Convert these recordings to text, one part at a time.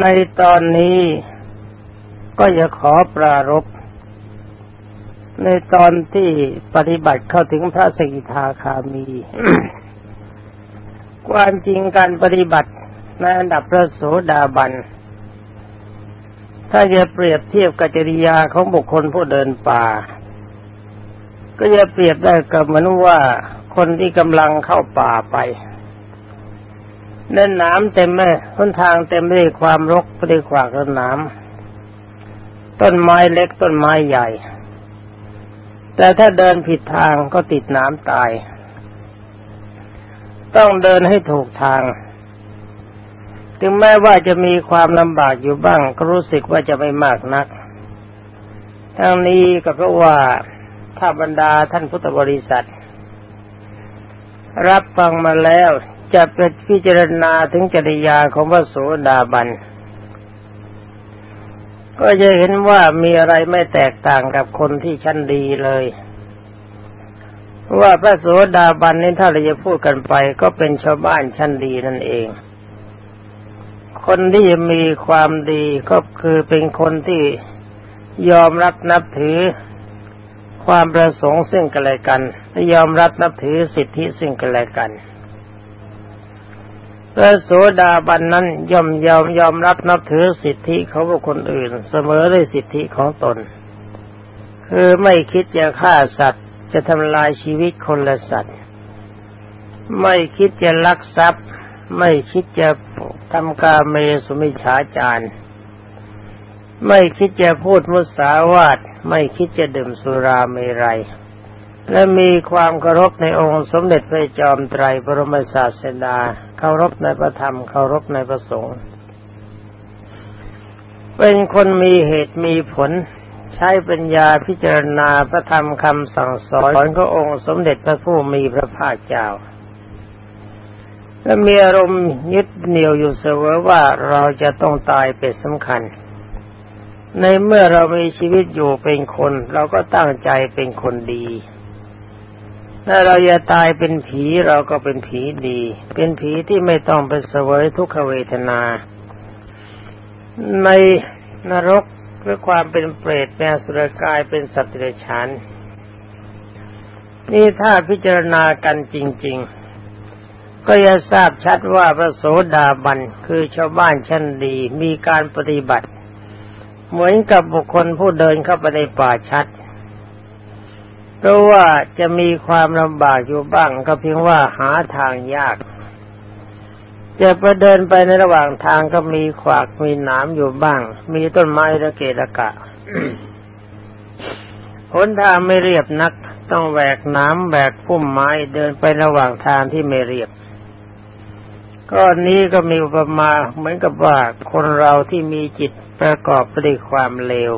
ในตอนนี้ก็จะขอปรารบในตอนที่ปฏิบัติเข้าถึงพระสกิทาคามี ความจริงการปฏิบัติในอันดับพระโสดาบัน ถ้าจะเปรียบเทียบกับจริยาของบุคคลผู้เดินป่า ก็จะเปรียบได้กับเหมือนว่าคนที่กำลังเข้าป่าไป เน่นน้ำเต็มเลยต้นทางเต็มด้วยความรกไปด้วยขวากต้นน้ำต้นไม้เล็กต้นไม้ใหญ่ แต่ถ้าเดินผิดทางก็ติดน้ำตาย ต้องเดินให้ถูกทาง ถึงแม้ว่าจะมีความลำบากอยู่บ้าง ก็รู้สึกว่าจะไม่มากนัก ทั้งนี้ก็เพราะว่าถ้าบรรดาท่านพุทธบริษัท รับฟังมาแล้ว จะเป็นพิจารณาถึงจริยาของพระโสดาบัน ก็จะเห็นว่ามีอะไรไม่แตกต่างกับคนที่ชั้นดีเลย ว่าพระโสดาบันนี้ถ้าเราจะพูดกันไป ก็เป็นชาวบ้านชั้นดีนั่นเอง คนที่มีความดีก็คือเป็นคนที่ยอมรับนับถือความประสงค์ซึ่งกันและกันและยอมรับนับถือสิทธิซึ่งกันและกัน พระโสดาบันนั้นย่อมยอมยอมรับนับถือสิทธิของบุคคลอื่น เสมอด้วยสิทธิของตน คือไม่คิดจะฆ่าสัตว์ จะทำลายชีวิตคนละสัตว์ ไม่คิดจะลักทรัพย์ ไม่คิดจะทำกาเมสุมิฉาจารไม่คิดจะพูดมุสาวาทไม่คิดจะดื่มสุราเมรัย และมีความเคารพในองค์สมเด็จพระจอมไตรบรมศาสดาเคารพในพระธรรมเคารพในพระสงฆ์เป็นคนมีเหตุมีผล ใช้ปัญญาพิจารณาพระธรรมคำสั่งสอนขององค์สมเด็จพระผู้มีพระภาคเจ้าและมีอารมณ์ยึดเหนี่ยวอยู่เสมอว่าเราจะต้องตายเป็นสำคัญ ในเมื่อเรามีชีวิตอยู่เป็นคน เราก็ตั้งใจเป็นคนดี ถ้าเราจะตายเป็นผีเราก็เป็นผีดี เป็นผีที่ไม่ต้องไปเสวยทุกขเวทนา ในนรกเพื่อความเป็นเปรตเป็นสุรกายเป็นสัตว์เดรัจฉานนี่ถ้าพิจารณากันจริง ๆ ก็จะทราบชัดว่าพระโสดาบันคือชาวบ้านชั้นดีมีการปฏิบัติ เหมือนกับบุคคลผู้เดินเข้าไปในป่าชัด ราะว่าจะมีความลำบากอยู่บ้างก็เพียงว่าหาทางยาก จะไปเดินไปในระหว่างทางก็มีขวากมีหนามอยู่บ้าง มีต้นไม้ระเกะระกะหนทางไม่เรียบนัก ต้องแหวกน้ำแหวกพุ่มไม้เดินไประหว่างทางที่ไม่เรียบก็นี้ก็มีอุปมาเหมือนกับว่าคนเราที่มีจิตประกอบไปด้วยความเลว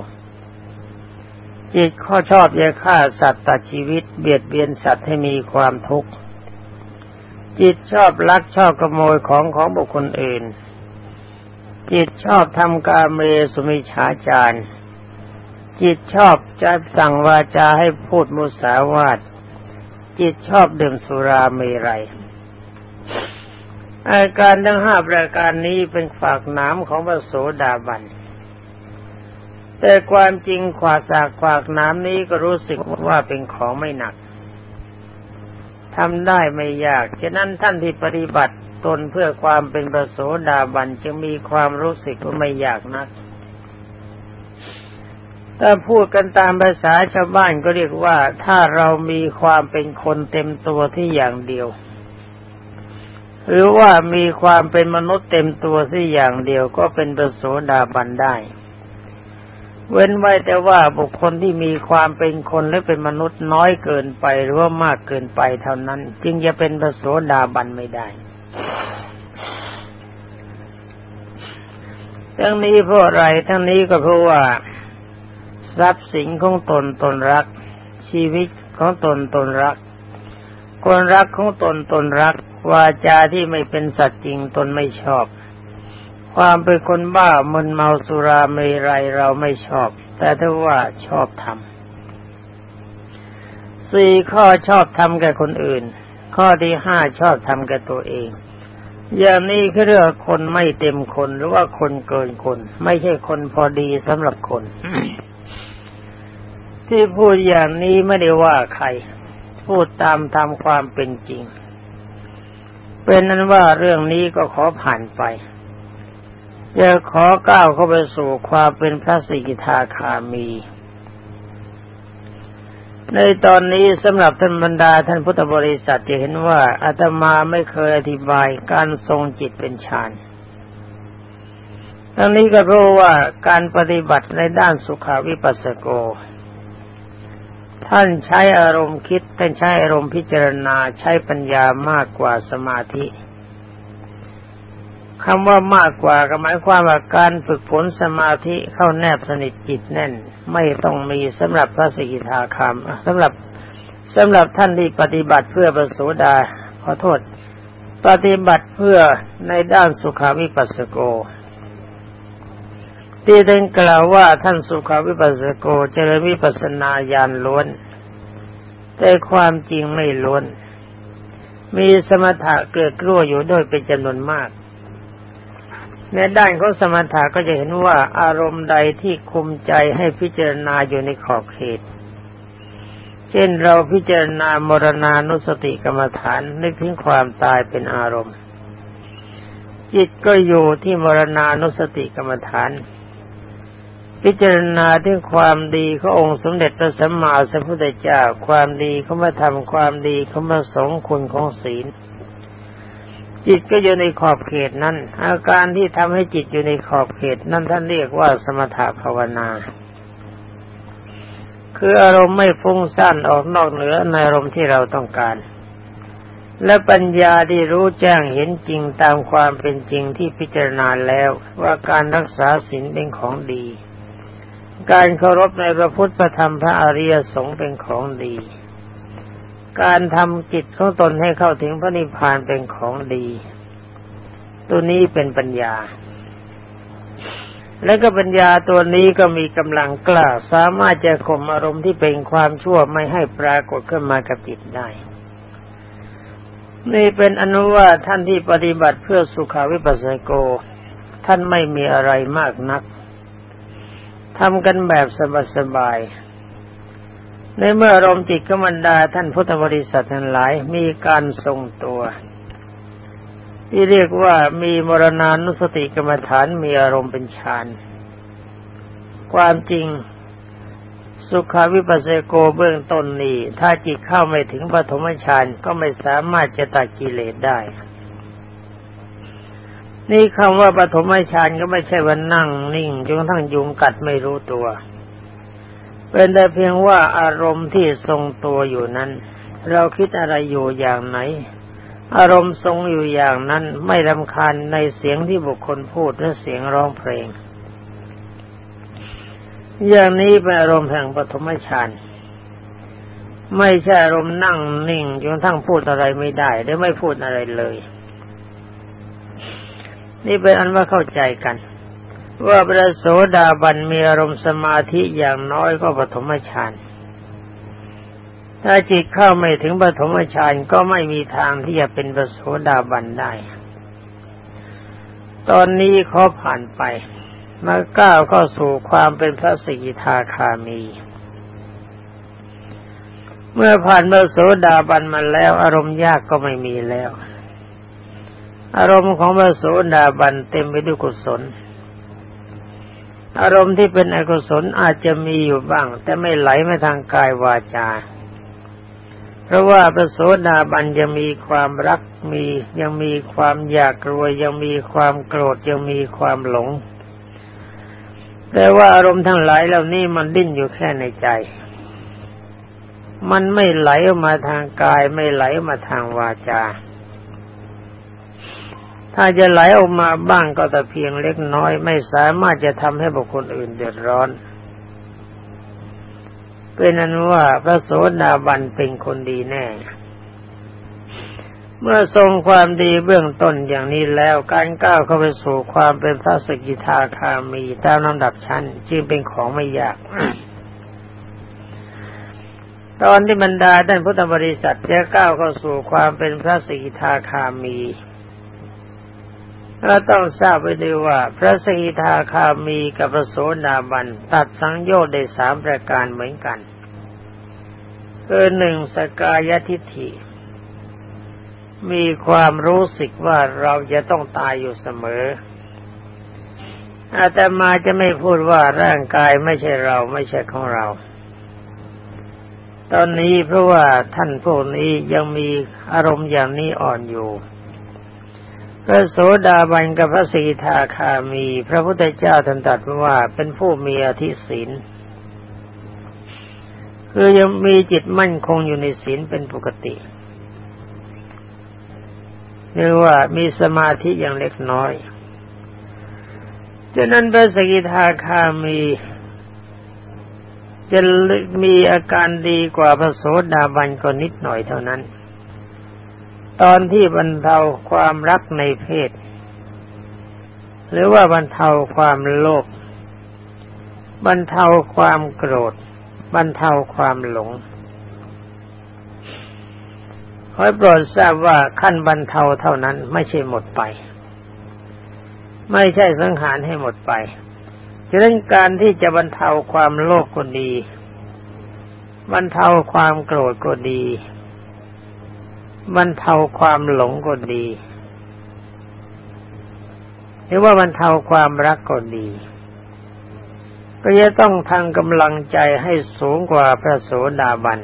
จิตข้อชอบจะฆ่าสัตว์ตัดชีวิตเบียดเบียนสัตว์ให้มีความทุกข์จิตชอบลักชอบขโมยของของบุคคลอื่น จิตชอบทำกาเมสุมิฉาจารจิตชอบจะสั่งวาจาให้พูดมุสาวาทจิตชอบดื่มสุราเมรัยอาการทั้งห้าประการนี้เป็นฝากน้ำของพระโสดาบัน แต่ความจริงขวากจากขวากน้ำนี้ก็รู้สึกว่าเป็นของไม่หนักทำได้ไม่ยาก ฉะนั้นท่านที่ปฏิบัติตนเพื่อความเป็นประโสดาบันจึงมีความรู้สึกว่าไม่ยากนัก ถ้าพูดกันตามภาษาชาวบ้านก็เรียกว่า ถ้าเรามีความเป็นคนเต็มตัวที่อย่างเดียว หรือว่ามีความเป็นมนุษย์เต็มตัวที่อย่างเดียวก็เป็นประโสดาบันได้ เว้นไว้แต่ว่าบุคคลที่มีความเป็นคนและเป็นมนุษย์น้อยเกินไปหรือว่ามากเกินไปเท่านั้น จึงจะเป็นพระโสดาบันไม่ได้ทั้งนี้เพราะอะไรทั้งนี้ก็เพราะว่า ทรัพย์สินของตนตนรัก ชีวิตของตนตนรัก คนรักของตนตนรัก วาจาที่ไม่เป็นสัตว์จริงตนไม่ชอบ ความเป็นคนบ้ามึนเมาสุราเมรัยเราไม่ชอบ แต่ถ้าว่าชอบทำสี่ข้อชอบทำแก่คนอื่น ข้อที่ห้าชอบทำแก่ตัวเอง อย่างนี้คือเรื่องคนไม่เต็มคนหรือว่าคนเกินคน ไม่ใช่คนพอดีสำหรับคน ที่พูดอย่างนี้ไม่ได้ว่าใคร พูดตามตามความเป็นจริง เป็นนั้นว่าเรื่องนี้ก็ขอผ่านไป จะขอก้าวเข้าไปสู่ความเป็นพระสิกิทาคามี ในตอนนี้สำหรับท่านบรรดาท่านพุทธบริษัทจะเห็นว่าอาตมาไม่เคยอธิบายการทรงจิตเป็นฌานทั้งนี้ก็เพราะว่าการปฏิบัติในด้านสุขาวิปัสสโก ท่านใช้อารมณ์คิดท่านใช้อารมณ์พิจารณาใช้ปัญญามากกว่าสมาธิ คำว่ามากกว่าก็หมายความว่าการฝึกฝนสมาธิเข้าแนบสนิทจิตแน่น ไม่ต้องมีสำหรับพระสกิทาคามสำหรับสำหรับท่านที่ปฏิบัติเพื่อประโสดาขอโทษ ปฏิบัติเพื่อในด้านสุขาวิปัสสโกที่ได้กล่าวว่าท่านสุขาวิปัสสโกเจริญวิปัสนาญาณล้วน แต่ความจริงไม่ล้วน มีสมถะเกิดกลัวอยู่ด้วยเป็นจำนวนมาก ในด้านของสมถะก็จะเห็นว่าอารมณ์ใดที่คุมใจให้พิจารณาอยู่ในขอบเขต เช่นเราพิจารณามรณานุสติกรรมฐานนึกถึงความตายเป็นอารมณ์ จิตก็อยู่ที่มรณานุสติกรรมฐาน พิจารณาถึงความดีขององค์สมเด็จพระสัมมาสัมพุทธเจ้า ความดีเขามาทำความดีเขามาสงคุณของศีล จิตก็อยู่ในขอบเขตนั้น อาการที่ทำให้จิตอยู่ในขอบเขตนั้นท่านเรียกว่าสมถะภาวนา คืออารมณ์ไม่ฟุ้งซ่านออกนอกเหนือในอารมณ์ที่เราต้องการ และปัญญาที่รู้แจ้งเห็นจริงตามความเป็นจริงที่พิจารณาแล้วว่าการรักษาศีลเป็นของดี การเคารพในพระพุทธพระธรรมพระอริยสงฆ์เป็นของดี การทำจิตของตนให้เข้าถึงพระนิพพานเป็นของดี ตัวนี้เป็นปัญญา และก็ปัญญาตัวนี้ก็มีกำลังกล้า สามารถจะข่มอารมณ์ที่เป็นความชั่วไม่ให้ปรากฏขึ้นมากับจิตได้ นี่เป็นอนุว่าท่านที่ปฏิบัติเพื่อสุขาวิปัสสโก ท่านไม่มีอะไรมากนักทำกันแบบสบายๆ ในเมื่ออารมณ์จิตกมันดาท่านพุทธบริษัททั้งหลายมีการทรงตัว ที่เรียกว่ามีมรณานุสติกรรมฐานมีอารมณ์เป็นฌานความจริงสุขาวิปัสสโกเบื้องต้นนี้ ถ้าจิตเข้าไม่ถึงปฐมฌานก็ไม่สามารถจะตัดกิเลสได้ นี่คำว่าปฐมฌานก็ไม่ใช่ว่านั่งนิ่งจนทั้งยุงกัดไม่รู้ตัว เป็นแต่เพียงว่าอารมณ์ที่ทรงตัวอยู่นั้น เราคิดอะไรอยู่อย่างไหน อารมณ์ทรงอยู่อย่างนั้นไม่รำคาญในเสียงที่บุคคลพูดและเสียงร้องเพลง อย่างนี้เป็นอารมณ์แห่งปฐมฌานไม่ใช่อารมณ์นั่งนิ่งจนทั้งพูดอะไรไม่ได้หรือไม่พูดอะไรเลย นี่เป็นอันว่าเข้าใจกัน ว่าพระโสดาบันมีอารมณ์สมาธิอย่างน้อยก็ปฐมฌานถ้าจิตเข้าไม่ถึงปฐมฌานก็ไม่มีทางที่จะเป็นพระโสดาบันได้ ตอนนี้เขาผ่านไปมาก้าวเข้าสู่ความเป็นพระสกิทาคามี เมื่อผ่านพระโสดาบันมาแล้ว อารมณ์ยากก็ไม่มีแล้ว อารมณ์ของพระโสดาบันเต็มไปด้วยกุศล อารมณ์ที่เป็นอกุศลอาจจะมีอยู่บ้าง แต่ไม่ไหลมาทางกายวาจา เพราะว่าพระโสดาบันยังมีความรักมียังมีความอยากรวยยังมีความโกรธยังมีความหลง แต่ว่าอารมณ์ทั้งหลายเหล่านี้มันดิ้นอยู่แค่ในใจ มันไม่ไหลออกมาทางกายไม่ไหลมาทางวาจา ถ้าจะไหลออกมาบ้างก็แต่เพียงเล็กน้อย ไม่สามารถจะทำให้บุคคลอื่นเดือดร้อนเป็นนั้นว่าพระโสดาบันเป็นคนดีแน่ เมื่อทรงความดีเบื้องต้นอย่างนี้แล้วการก้าวเข้าไปสู่ความเป็นพระสกิทาคามีตามลำดับชั้นจึงเป็นของไม่ยาก ตอนที่บรรดาท่านพุทธบริษัทจะก้าวเข้าสู่ความเป็นพระสกิทาคามี เราต้องทราบไว้ด้วยว่า พระสกิทาคามีกับพระโสดาบัน ตัดสังโยชน์ได้สามประการเหมือนกันคือหนึ่งสกายทิฏฐิ มีความรู้สึกว่าเราจะต้องตายอยู่เสมอ อาตมาจะไม่พูดว่าร่างกายไม่ใช่เราไม่ใช่ของเรา ตอนนี้เพราะว่าท่านพวกนี้ยังมีอารมณ์อย่างนี้อ่อนอยู่ พระโสดาบันกับพระสีทาคามี พระพุทธเจ้าท่านตรัสว่าเป็นผู้มีอธิศีลคือยังมีจิตมั่นคงอยู่ในศีลเป็นปกติเรียกว่ามีสมาธิอย่างเล็กน้อยฉะนั้นพระสกิทาคามี จะมีอาการดีกว่าพระโสดาบันก็นิดหน่อยเท่านั้น ตอนที่บรรเทาความรักในเพศ หรือว่าบรรเทาความโลภบรรเทาความโกรธ บรรเทาความหลงขอโปรดทราบว่าขั้นบรรเทาเท่านั้นไม่ใช่หมดไป ไม่ใช่สังหารให้หมดไปฉะนั้นการที่จะบรรเทาความโลภก็ดี บรรเทาความโกรธก็ดี บรรเทาความหลงก็ดี หรือว่าบรรเทาความรักก็ดี ก็จะต้องทางกำลังใจให้สูงกว่าพระโสดาบัน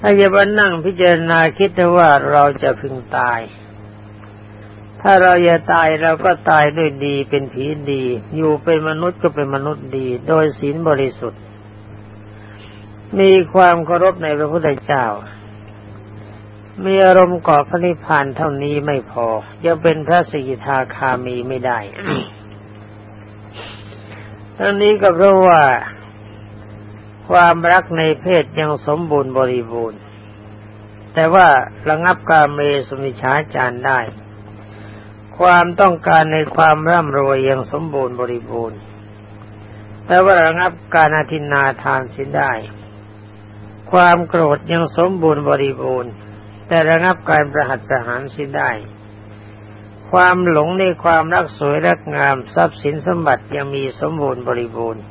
ถ้าจะมานั่งพิจารณาคิดว่าเราจะพึงตาย ถ้าเราจะตายเราก็ตายด้วยดีเป็นผีดี อยู่เป็นมนุษย์ก็เป็นมนุษย์ดี โดยศีลบริสุทธิ์ มีความเคารพในพระพุทธเจ้า มีอารมณ์ก่อพระนิพพานเท่านี้ไม่พอ ยังเป็นพระสิทาคามีไม่ได้ทั้งนี้ก็เพราะว่าความรักในเพศยังสมบูรณ์บริบูรณ์ แต่ว่าระงับกาเมสุมิชาจารได้ ความต้องการในความร่ำรวยยังสมบูรณ์บริบูรณ์ แต่ว่าระงับการอธินาทานสิได้ ความโกรธยังสมบูรณ์บริบูรณ์ แต่ระงับการประหัตประหารสิได้ ความหลงในความรักสวยรักงามทรัพย์สินสมบัติยังมีสมบูรณ์บริบูรณ์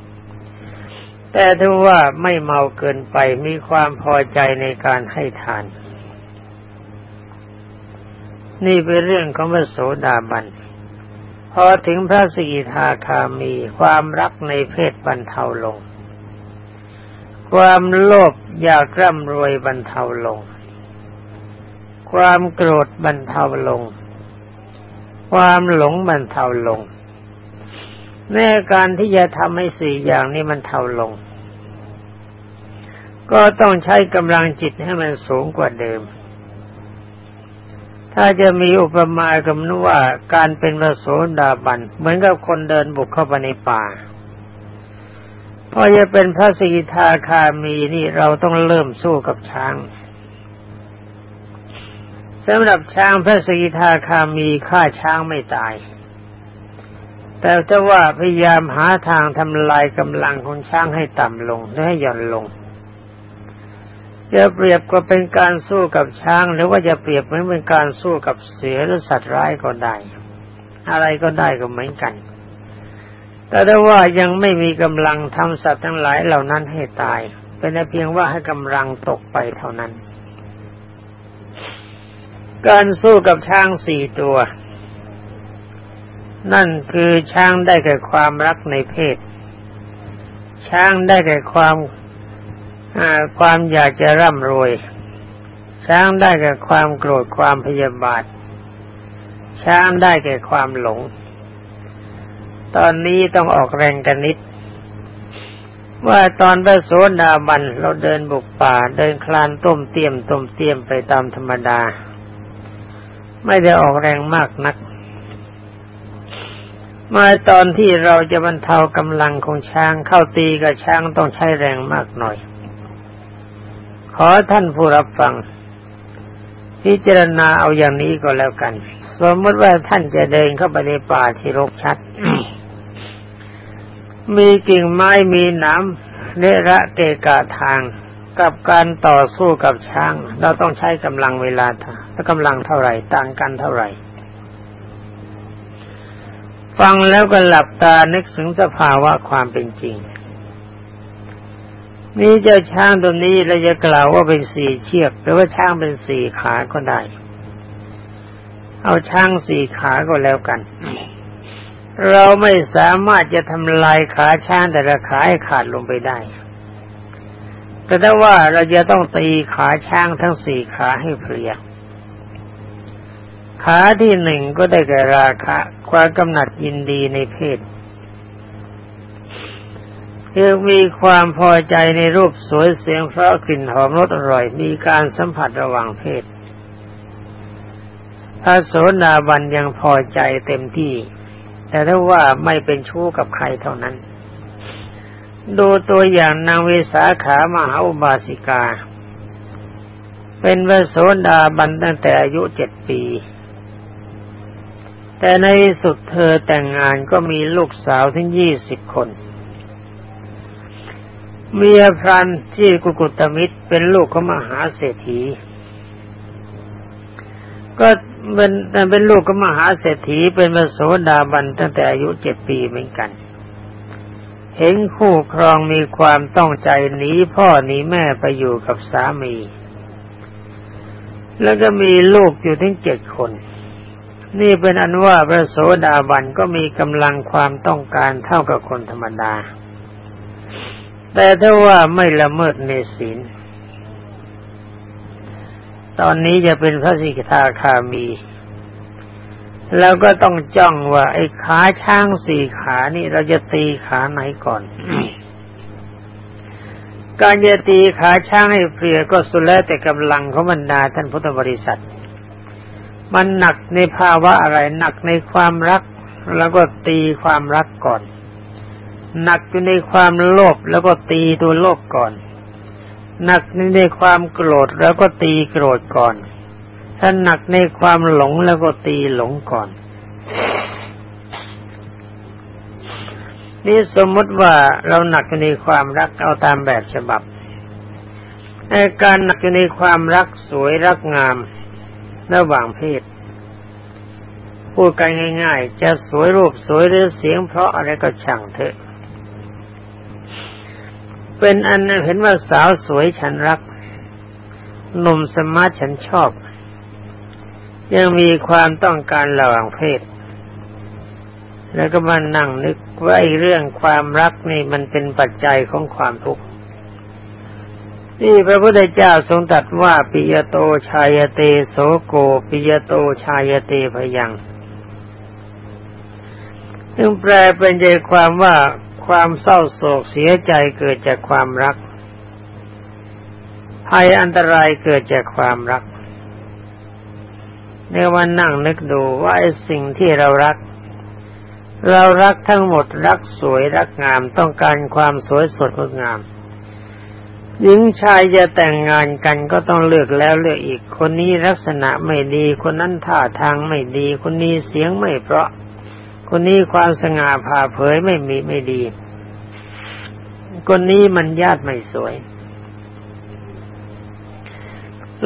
แต่ถ้าว่าไม่เมาเกินไปมีความพอใจในการให้ทาน นี่เป็นเรื่องของพระโสดาบันพอถึงพระสีทาคามีความรักในเพศบรรเทาลง ความโลภอยากร่ำรวยบรรเทาลง ความโกรธบรรเทาลง ความหลงบรรเทาลงแม้การที่จะทำให้สี่อย่างนี้มันเทาลง ก็ต้องใช้กำลังจิตให้มันสูงกว่าเดิม ถ้าจะมีอุปมากับนว่าการเป็นพระโสดาบัน เหมือนกับคนเดินบุกเข้าไปในป่าพอจะเป็นพระสีทาคามีนี่เราต้องเริ่มสู้กับช้าง สำหรับช้างพระสกิทาคามีฆ่าช้างไม่ตาย แต่ถ้าว่าพยายามหาทางทำลายกำลังของช้างให้ต่ำลงและให้หย่อนลงจะเปรียบก็เป็นการสู้กับช้าง หรือว่าจะเปรียบเหมือนเป็นการสู้กับเสือหรือสัตว์ร้ายก็ได้ อะไรก็ได้ก็เหมือนกัน แต่ถ้าว่ายังไม่มีกำลังทำสัตว์ทั้งหลายเหล่านั้นให้ตาย เป็นเพียงว่าให้กำลังตกไปเท่านั้น การสู้กับช้างสี่ตัว นั่นคือช้างได้แก่ความรักในเพศ ช้างได้แก่ความความอยากจะร่ำรวย ช้างได้แก่ความโกรธความพยาบาท ช้างได้แก่ความหลง ตอนนี้ต้องออกแรงกันนิด ว่าตอนพระโสดาบันเราเดินบุกป่าเดินคลานต้มเตียมต้มเตียมไปตามธรรมดา ไม่ได้ออกแรงมากนัก มาตอนที่เราจะบรรเทากำลังของช้างเข้าตีกับช้างต้องใช้แรงมากหน่อย ขอท่านผู้รับฟัง พิจารณาเอาอย่างนี้ก็แล้วกัน สมมติว่าท่านจะเดินเข้าไปในป่าที่รกชัด มีกิ่งไม้มีน้ำเนระเกะกะทางกับการต่อสู้กับช้าง เราต้องใช้กำลังเวลาถ้า กำลังเท่าไหร่ ต่างกันเท่าไหร่ ฟังแล้วก็หลับตานึกถึงสภาวะความเป็นจริง นี่เจ้าช้างตัวนี้เราจะกล่าวว่าเป็นสี่เชือกหรือว่าช้างเป็นสี่ขาก็ได้ เอาช้างสี่ขาก็แล้วกัน เราไม่สามารถจะทำลายขาช้างแต่ละขาให้ขาดลงไปได้แต่ถ้าว่าเราจะต้องตีขาช้างทั้งสี่ขาให้เพลีย ขาที่หนึ่งก็ได้แก่ราคะ ความกำหนัดยินดีในเพศคือมีความพอใจในรูปสวยเสียงเพราะกลิ่นหอมรสอร่อย มีการสัมผัสระหว่างเพศพระโสดาบันยังพอใจเต็มที่ แต่ถ้าว่าไม่เป็นชู้กับใครเท่านั้น ดูตัวอย่างนางเวสาขามหาอุบาสิกา เป็นพระโสดาบันตั้งแต่อายุเจ็ดปี แต่ในสุดเธอแต่งงานก็มีลูกสาวถึงยี่สิบคน เมียพรันที่กุกุตมิตรเป็นลูกของมหาเศรษฐี ก็เป็นเป็นลูกของมหาเศรษฐีเป็นมโสดาบันตั้งแต่อายุเจ็ดปีเหมือนกัน เห็นคู่ครองมีความต้องใจหนีพ่อหนีแม่ไปอยู่กับสามี แล้วก็มีลูกอยู่ถึงเจ็ดคน นี่เป็นอันว่าพระโสดาบันก็มีกำลังความต้องการเท่ากับคนธรรมดา แต่ถ้าว่าไม่ละเมิดในศีล ตอนนี้จะเป็นพระสิกขาคามี แล้วก็ต้องจ้องว่า ไอ้ขาช้างสี่ขานี่เราจะตีขาไหนก่อนการจะตีขาช้างให้เปลี่ยก็สุดแล้วแต่กำลังของบรรดาท่านพุทธบริษัท มันหนักในภาวะอะไร หนักในความรัก แล้วก็ตีความรักก่อน หนักอยู่ในความโลภแล้วก็ตีตัวโลภก่อน หนักในความโกรธแล้วก็ตีโกรธก่อน ถ้าหนักในความหลงแล้วก็ตีหลงก่อน นี่สมมติว่าเราหนักในความรักเอาตามแบบฉบับในการหนักในความรักสวยรักงาม ระหว่างเพศ พูดกันง่าย ๆ จะสวยรูปสวยหรือเสียงเพราะอะไรก็ช่างเถอะ เป็นอันเห็นว่าสาวสวยฉันรักหนุ่มสมาร์ทฉันชอบ ยังมีความต้องการระหว่างเพศ แล้วก็มานั่งนึกว่าเรื่องความรักนี่มันเป็นปัจจัยของความทุกข์ นี่พระพุทธเจ้าทรงตรัสว่าปิยโตชายเตโสโกปิยโตชายเตพยังซึ่งแปลเป็นใจความว่าความเศร้าโศกเสียใจเกิดจากความรัก ภัยอันตรายเกิดจากความรักในวันนั่งนึกดูว่าไอ้สิ่งที่เรารัก เรารักทั้งหมดรักสวยรักงามต้องการความสวยสดงดงาม หญิงชายจะแต่งงานกันก็ต้องเลือกแล้วเลือกอีก คนนี้ลักษณะไม่ดี คนนั้นท่าทางไม่ดี คนนี้เสียงไม่เพราะ คนนี้ความสง่าผ่าเผยไม่มีไม่ดี คนนี้มันญาติไม่สวย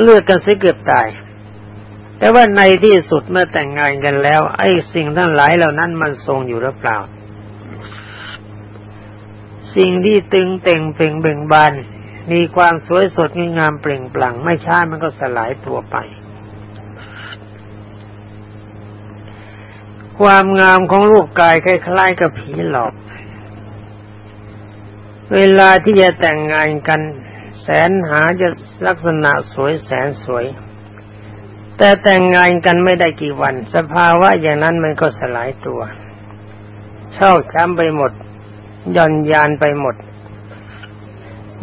เลือกกันซิเกือบตาย แต่ว่าในที่สุดเมื่อแต่งงานกันแล้ว ไอ้สิ่งทั้งหลายเหล่านั้นมันทรงอยู่หรือเปล่า สิ่งที่ตึงเต่งเป่งเบ่งบาน มีความสวยสดงดงามเปล่งปลั่งไม่ช้ามันก็สลายตัวไป ความงามของรูปกายคล้ายๆกับผีหลอก เวลาที่จะแต่งงานกัน แสนหาจะลักษณะสวยแสนสวย แต่แต่งงานกันไม่ได้กี่วัน สภาวะอย่างนั้นมันก็สลายตัว เช่าช้ำไปหมดย่อนยานไปหมด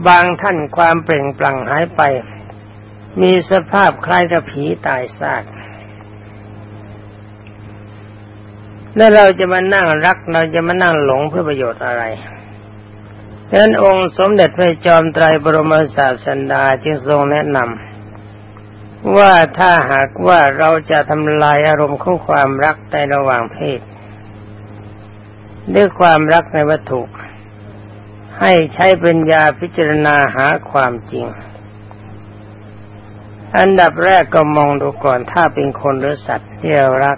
บางท่านความเปล่งปลั่งหายไป มีสภาพคล้ายกับผีตายซากแล้วเราจะมานั่งรักเราจะมานั่งหลงเพื่อประโยชน์อะไรดังนั้นองค์สมเด็จพระจอมไตรบรมศาสดาจึงทรงแนะนำว่าถ้าหากว่าเราจะทำลายอารมณ์ของความรักในระหว่างเพศ ด้วยความรักในวัตถุ ให้ใช้ปัญญาพิจารณาหาความจริง อันดับแรกก็มองดูก่อนถ้าเป็นคนหรือสัตว์ที่เรารัก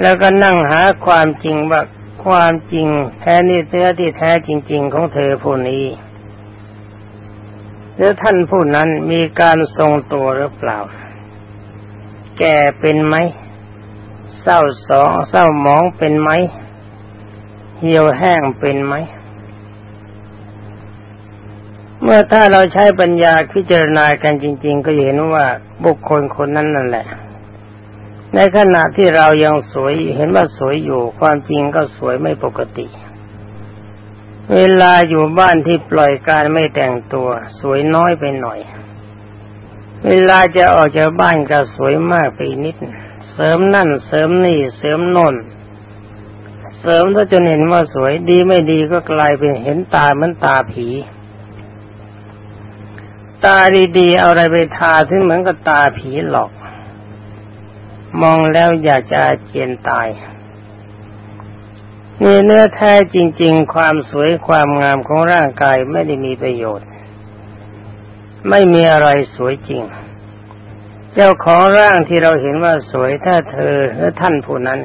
แล้วก็นั่งหาความจริงว่าความจริงแท้นี่เนื้อที่แท้จริง ๆ ของเธอผู้นี้แล้วท่านผู้นั้นมีการทรงตัวหรือเปล่า แก่เป็นไหม เศร้าสองเศร้ามองเป็นไหม เหี่ยวแห้งเป็นไหม เมื่อถ้าเราใช้ปัญญาพิจารณากันจริง ๆ ก็เห็นว่าบุคคลคนนั้นนั่นแหละ ในขณะที่เรายังสวยเห็นว่าสวยอยู่ความจริงก็สวยไม่ปกติ เวลาอยู่บ้านที่ปล่อยการไม่แต่งตัว สวยน้อยไปหน่อย เวลาจะออกจากบ้านก็สวยมากไปนิด เสริมนั่นเสริมนี่เสริมนนเสริมถ้าจนเห็นว่าสวยดีไม่ดีก็กลายเป็นเห็นตาเหมือนตาผี ตาดีๆเอาอะไรไปทาถึงเหมือนกับตาผีหลอก มองแล้วอยากจะเจียนตายมีเนื้อแท้จริง ๆ ความสวยความงามของร่างกายไม่ได้มีประโยชน์ ไม่มีอะไรสวยจริง เจ้าของร่างที่เราเห็นว่าสวยถ้าเธอและท่านผู้นั้น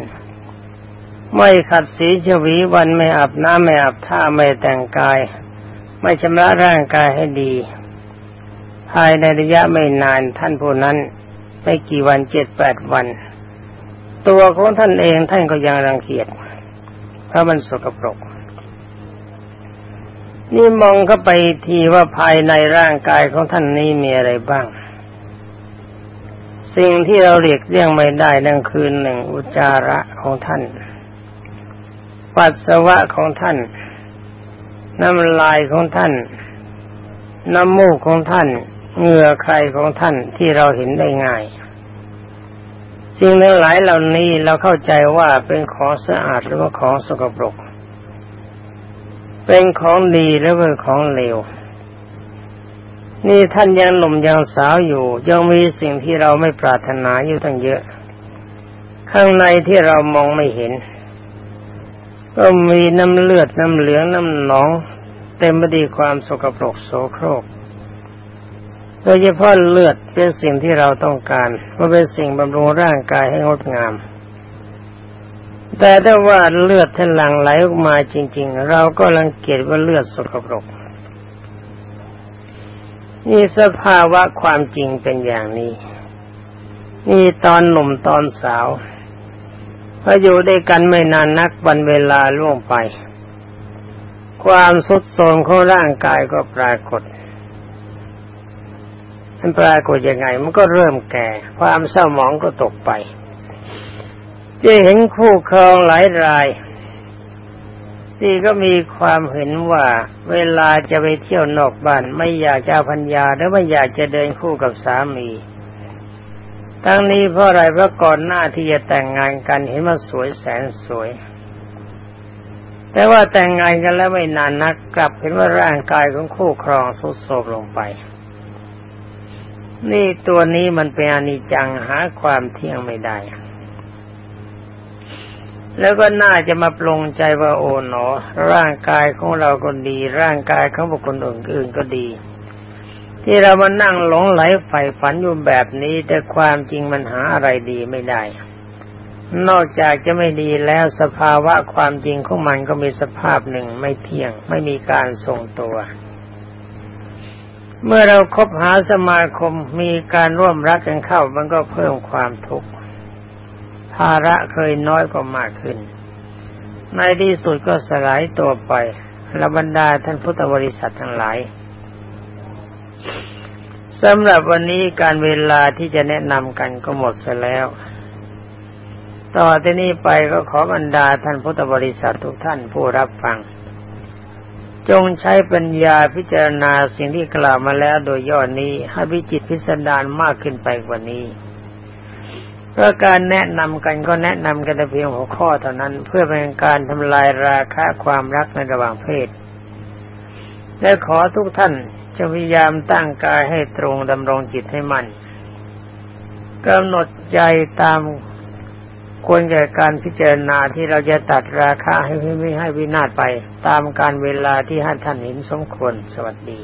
ไม่ขัดสีชวีวันไม่อาบน้ำไม่อาบท่าไม่แต่งกาย ไม่ชำระร่างกายให้ดี ภายในระยะไม่นานท่านผู้นั้นไม่กี่วันเจ็ดแปดวัน ตัวของท่านเองท่านก็ยังรังเกียจเพราะมันสกปรก นี่มองเข้าไปทีว่าภายในร่างกายของท่านนี้มีอะไรบ้าง สิ่งที่เราเรียกเรียกไม่ได้นั่นคือหนึ่งอุจาระของท่านปัสสาวะของท่าน น้ำลายของท่าน น้ำมูกของท่าน เหงื่อใครของท่านที่เราเห็นได้ง่ายสิ่งทั้งหลายเหล่านี้เราเข้าใจว่าเป็นของสะอาดหรือว่าของสกปรก เป็นของดีหรือเป็นของเลว นี่ท่านยังหนุ่มยังสาวอยู่ ยังมีสิ่งที่เราไม่ปรารถนาอยู่ตั้งเยอะ ข้างในที่เรามองไม่เห็น ก็มีน้ำเลือดน้ำเหลืองน้ำหนอง เต็มไปด้วยความสกปรกโสโครก โดยเฉพาะเลือดเป็นสิ่งที่เราต้องการมันเป็นสิ่งบำรุงร่างกายให้งดงาม แต่ถ้าว่าเลือดท่านหลั่งไหลออกมาจริง ๆ เราก็รังเกียจว่าเลือดสกปรกนี่สภาวะความจริงเป็นอย่างนี้ นี่ตอนหนุ่มตอนสาวพออยู่ด้วยกันไม่นานนักวันเวลาล่วงไป ความสุดโทรมของร่างกายก็ปรากฏ มันปรากฏยังไง มันก็เริ่มแก่ ความเศร้าหมองก็ตกไป จะเห็นคู่ครองหลายรายที่ก็มีความเห็นว่าเวลาจะไปเที่ยวนอกบ้าน ไม่อยากจะพัญญาหรือไม่อยากจะเดินคู่กับสามี ทั้งนี้เพราะอะไรเพราะก่อนหน้าที่จะแต่งงานกันเห็นว่าสวยแสนสวย แต่ว่าแต่งงานกันแล้วไม่นานนักกลับเห็นว่าร่างกายของคู่ครองทรุดโทรมลงไป นี่ตัวนี้มันเป็นอนิจจังหาความเที่ยงไม่ได้ แล้วก็น่าจะมาปลงใจว่าโอ๋หนอ ร่างกายของเราก็ดี ร่างกายของบุคคลอื่นก็ดี ที่เรามานั่งหลงไหลใฝ่ฝันอยู่แบบนี้ แต่ความจริงมันหาอะไรดีไม่ได้ นอกจากจะไม่ดีแล้วสภาวะความจริงของมันก็มีสภาพหนึ่งไม่เที่ยง ไม่มีการทรงตัว เมื่อเราคบหาสมาคมมีการร่วมรักกันเข้า มันก็เพิ่มความทุกข์ภาระเคยน้อยก็มากขึ้น ในที่สุดก็สลายตัวไปละบรรดาท่านพุทธบริษัททั้งหลายสำหรับวันนี้การเวลาที่จะแนะนำกันก็หมดเสียแล้ว ต่อที่นี้ไปก็ขอบรรดาท่านพุทธบริษัททุกท่านผู้รับฟัง จงใช้ปัญญาพิจารณาสิ่งที่กล่าวมาแล้วโดยย่อนนี้ให้วิจิตพิสดารมากขึ้นไปกว่านี้เพราะการแนะนำกันก็แนะนำกันแต่เพียงหัวข้อเท่านั้น เพื่อเป็นการทำลายราคะความรักในระหว่างเพศ และขอทุกท่านจะพยายามตั้งกายให้ตรงดำรงจิตให้มัน่นกำหนดใจตาม ควรแก่การพิจารณาที่เราจะตัดราคาให้ไม่ให้วินาศไป ตามการเวลาที่ท่านเห็นสมควรสวัสดี